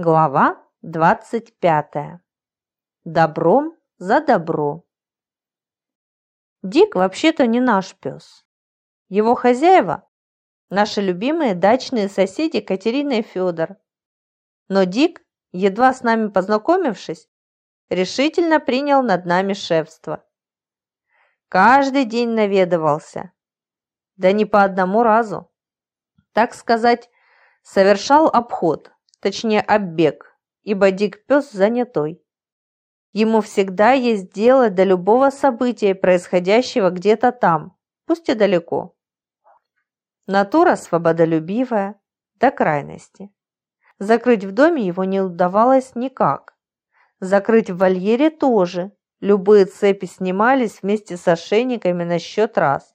Глава 25. Добром за добро. Дик вообще-то не наш пес. Его хозяева – наши любимые дачные соседи Катерина и Федор. Но Дик, едва с нами познакомившись, решительно принял над нами шефство. Каждый день наведывался, да не по одному разу. Так сказать, совершал обход – точнее оббег, ибо Дик пес занятой. Ему всегда есть дело до любого события, происходящего где-то там, пусть и далеко. Натура свободолюбивая до крайности. Закрыть в доме его не удавалось никак. Закрыть в вольере тоже. Любые цепи снимались вместе с ошейниками на счет раз.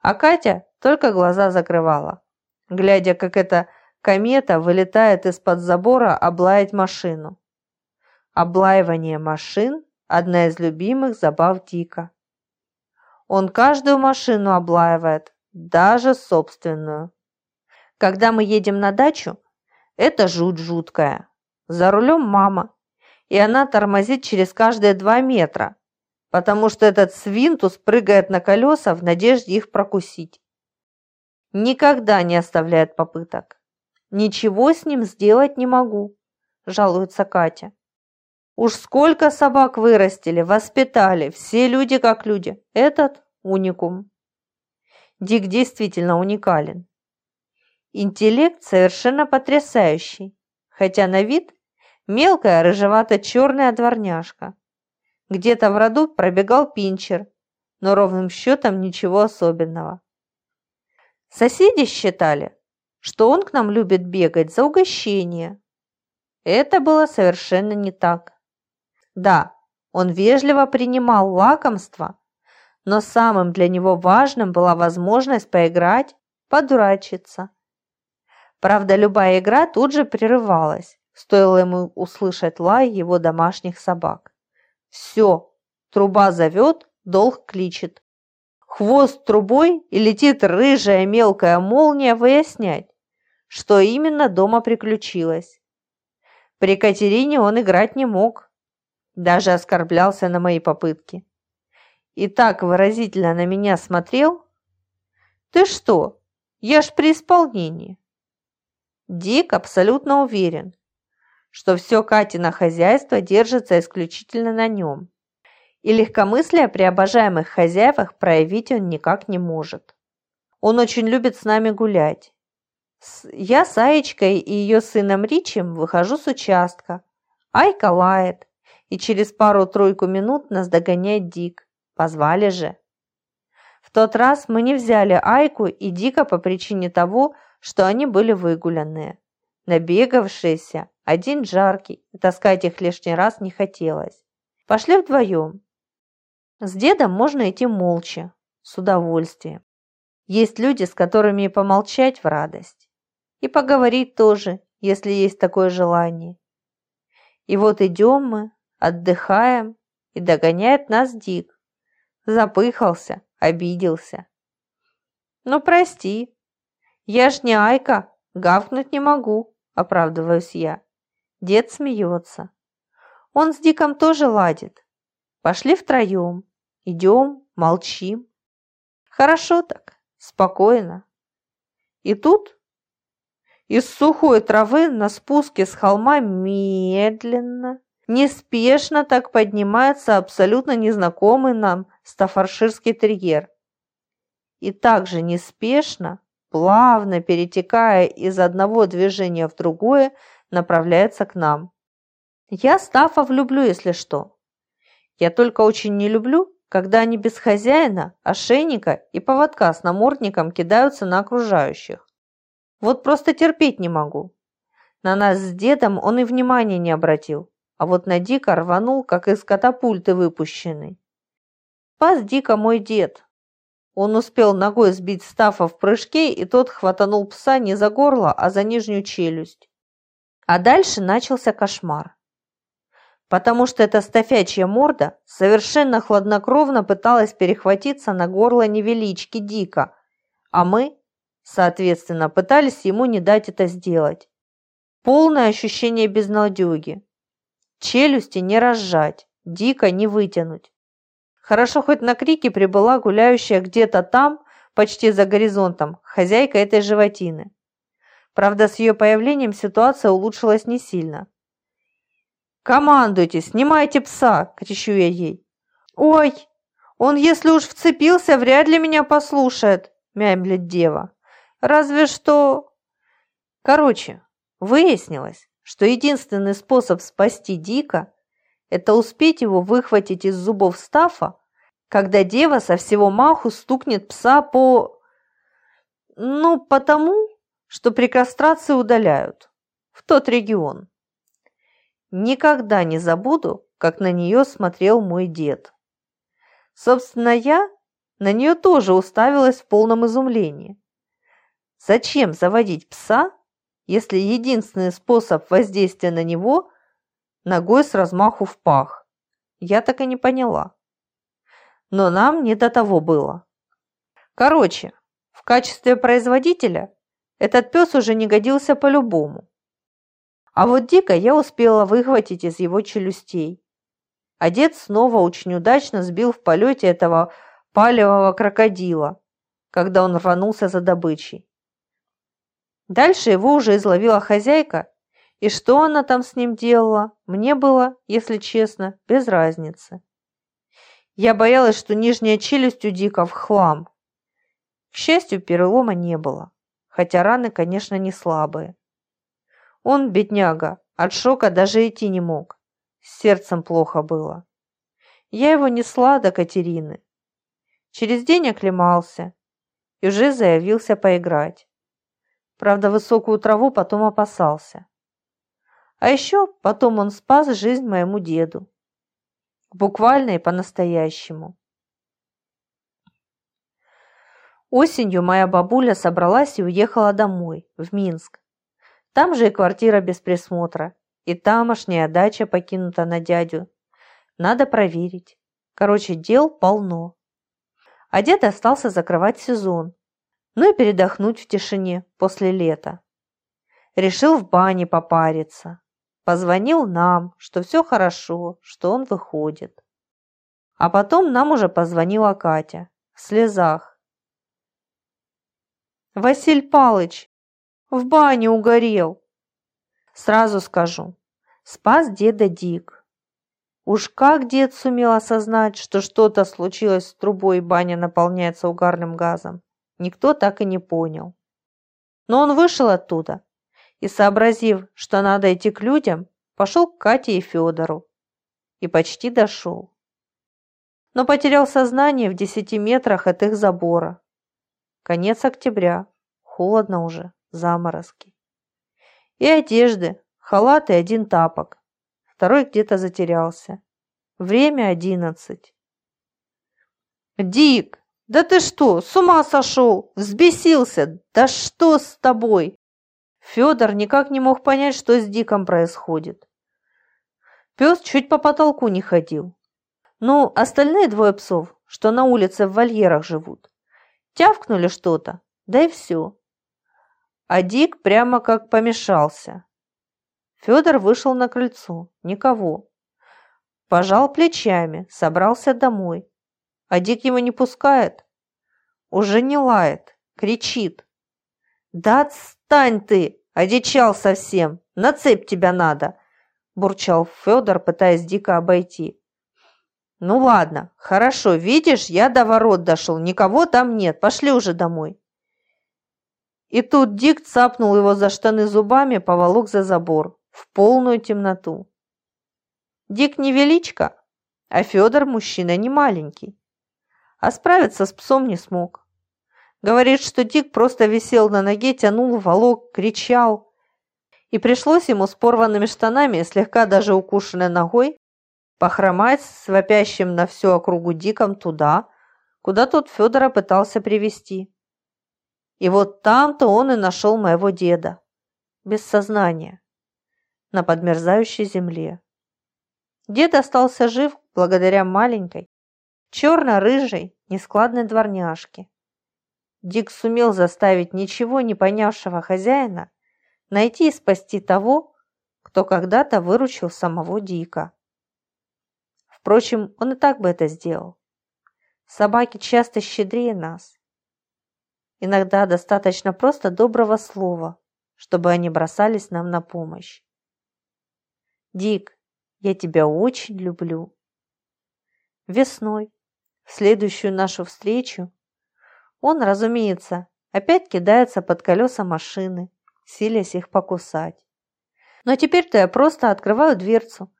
А Катя только глаза закрывала, глядя, как это комета вылетает из-под забора облаять машину. Облаивание машин – одна из любимых забав Дика. Он каждую машину облаивает, даже собственную. Когда мы едем на дачу, это жуть жуткая. За рулем мама, и она тормозит через каждые два метра, потому что этот свинтус прыгает на колеса в надежде их прокусить. Никогда не оставляет попыток. Ничего с ним сделать не могу, жалуется Катя. Уж сколько собак вырастили, воспитали, все люди как люди. Этот уникум. Дик действительно уникален. Интеллект совершенно потрясающий, хотя на вид мелкая рыжевато-черная дворняжка. Где-то в роду пробегал пинчер, но ровным счетом ничего особенного. Соседи считали, что он к нам любит бегать за угощение. Это было совершенно не так. Да, он вежливо принимал лакомство, но самым для него важным была возможность поиграть, подурачиться. Правда, любая игра тут же прерывалась, стоило ему услышать лай его домашних собак. Все, труба зовет, долг кличет хвост трубой и летит рыжая мелкая молния выяснять, что именно дома приключилось. При Катерине он играть не мог, даже оскорблялся на мои попытки. И так выразительно на меня смотрел. «Ты что? Я ж при исполнении». Дик абсолютно уверен, что все Катина хозяйство держится исключительно на нем и легкомыслие при обожаемых хозяевах проявить он никак не может. Он очень любит с нами гулять. Я с Аечкой и ее сыном Ричем выхожу с участка. Айка лает, и через пару-тройку минут нас догоняет Дик. Позвали же. В тот раз мы не взяли Айку и Дика по причине того, что они были выгуленные. Набегавшиеся, один жаркий, таскать их лишний раз не хотелось. Пошли вдвоем. С дедом можно идти молча, с удовольствием. Есть люди, с которыми и помолчать в радость. И поговорить тоже, если есть такое желание. И вот идем мы, отдыхаем, и догоняет нас Дик. Запыхался, обиделся. «Ну, прости, я ж не Айка, гавкнуть не могу», оправдываюсь я. Дед смеется. Он с Диком тоже ладит. Пошли втроем. Идем, молчим. Хорошо так, спокойно. И тут из сухой травы на спуске с холма медленно, неспешно так поднимается абсолютно незнакомый нам стафарширский терьер. И также неспешно, плавно перетекая из одного движения в другое, направляется к нам. Я Стафа влюблю, если что. Я только очень не люблю, когда они без хозяина, ошейника и поводка с намордником кидаются на окружающих. Вот просто терпеть не могу. На нас с дедом он и внимания не обратил, а вот на Дика рванул, как из катапульты выпущенный. Спас Дика мой дед. Он успел ногой сбить Стафа в прыжке, и тот хватанул пса не за горло, а за нижнюю челюсть. А дальше начался кошмар потому что эта стафячья морда совершенно хладнокровно пыталась перехватиться на горло невелички Дика, а мы, соответственно, пытались ему не дать это сделать. Полное ощущение безнадеги. Челюсти не разжать, дико не вытянуть. Хорошо хоть на крики прибыла гуляющая где-то там, почти за горизонтом, хозяйка этой животины. Правда, с ее появлением ситуация улучшилась не сильно. «Командуйте, снимайте пса!» – кричу я ей. «Ой, он, если уж вцепился, вряд ли меня послушает!» – мямлит дева. «Разве что...» Короче, выяснилось, что единственный способ спасти Дика – это успеть его выхватить из зубов Стафа, когда дева со всего маху стукнет пса по... Ну, потому, что при кастрации удаляют. В тот регион. Никогда не забуду, как на нее смотрел мой дед. Собственно, я на нее тоже уставилась в полном изумлении. Зачем заводить пса, если единственный способ воздействия на него – ногой с размаху в пах? Я так и не поняла. Но нам не до того было. Короче, в качестве производителя этот пес уже не годился по-любому. А вот Дика я успела выхватить из его челюстей. А дед снова очень удачно сбил в полете этого палевого крокодила, когда он рванулся за добычей. Дальше его уже изловила хозяйка, и что она там с ним делала, мне было, если честно, без разницы. Я боялась, что нижняя челюсть у Дика в хлам. К счастью, перелома не было, хотя раны, конечно, не слабые. Он, бедняга, от шока даже идти не мог. С сердцем плохо было. Я его несла до Катерины. Через день оклемался и уже заявился поиграть. Правда, высокую траву потом опасался. А еще потом он спас жизнь моему деду. Буквально и по-настоящему. Осенью моя бабуля собралась и уехала домой, в Минск. Там же и квартира без присмотра, и тамошняя дача покинута на дядю. Надо проверить. Короче, дел полно. А дед остался закрывать сезон, ну и передохнуть в тишине после лета. Решил в бане попариться. Позвонил нам, что все хорошо, что он выходит. А потом нам уже позвонила Катя в слезах. «Василь Палыч, в бане угорел. Сразу скажу, спас деда Дик. Уж как дед сумел осознать, что что-то случилось с трубой и баня наполняется угарным газом, никто так и не понял. Но он вышел оттуда и, сообразив, что надо идти к людям, пошел к Кате и Федору. И почти дошел. Но потерял сознание в десяти метрах от их забора. Конец октября. Холодно уже заморозки. И одежды, халат и один тапок. Второй где-то затерялся. Время одиннадцать. «Дик, да ты что, с ума сошел? Взбесился? Да что с тобой?» Федор никак не мог понять, что с Диком происходит. Пес чуть по потолку не ходил. Ну, остальные двое псов, что на улице в вольерах живут, тявкнули что-то, да и все а Дик прямо как помешался. Федор вышел на крыльцо. Никого. Пожал плечами, собрался домой. А Дик его не пускает. Уже не лает, кричит. «Да отстань ты! Одичал совсем! На цепь тебя надо!» Бурчал Федор, пытаясь Дика обойти. «Ну ладно, хорошо, видишь, я до ворот дошел, никого там нет, пошли уже домой». И тут Дик цапнул его за штаны зубами, поволок за забор, в полную темноту. Дик не величка, а Федор мужчина не маленький. А справиться с псом не смог. Говорит, что Дик просто висел на ноге, тянул, волок, кричал. И пришлось ему с порванными штанами, слегка даже укушенной ногой, похромать с вопящим на всю округу Диком туда, куда тот Федора пытался привести. И вот там-то он и нашел моего деда, без сознания, на подмерзающей земле. Дед остался жив благодаря маленькой, черно-рыжей, нескладной дворняжке. Дик сумел заставить ничего не понявшего хозяина найти и спасти того, кто когда-то выручил самого Дика. Впрочем, он и так бы это сделал. Собаки часто щедрее нас. Иногда достаточно просто доброго слова, чтобы они бросались нам на помощь. Дик, я тебя очень люблю. Весной, в следующую нашу встречу, он, разумеется, опять кидается под колеса машины, силясь их покусать. Но теперь-то я просто открываю дверцу.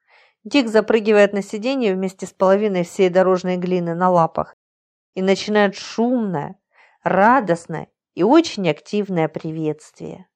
Дик запрыгивает на сиденье вместе с половиной всей дорожной глины на лапах и начинает шумное, радостное и очень активное приветствие.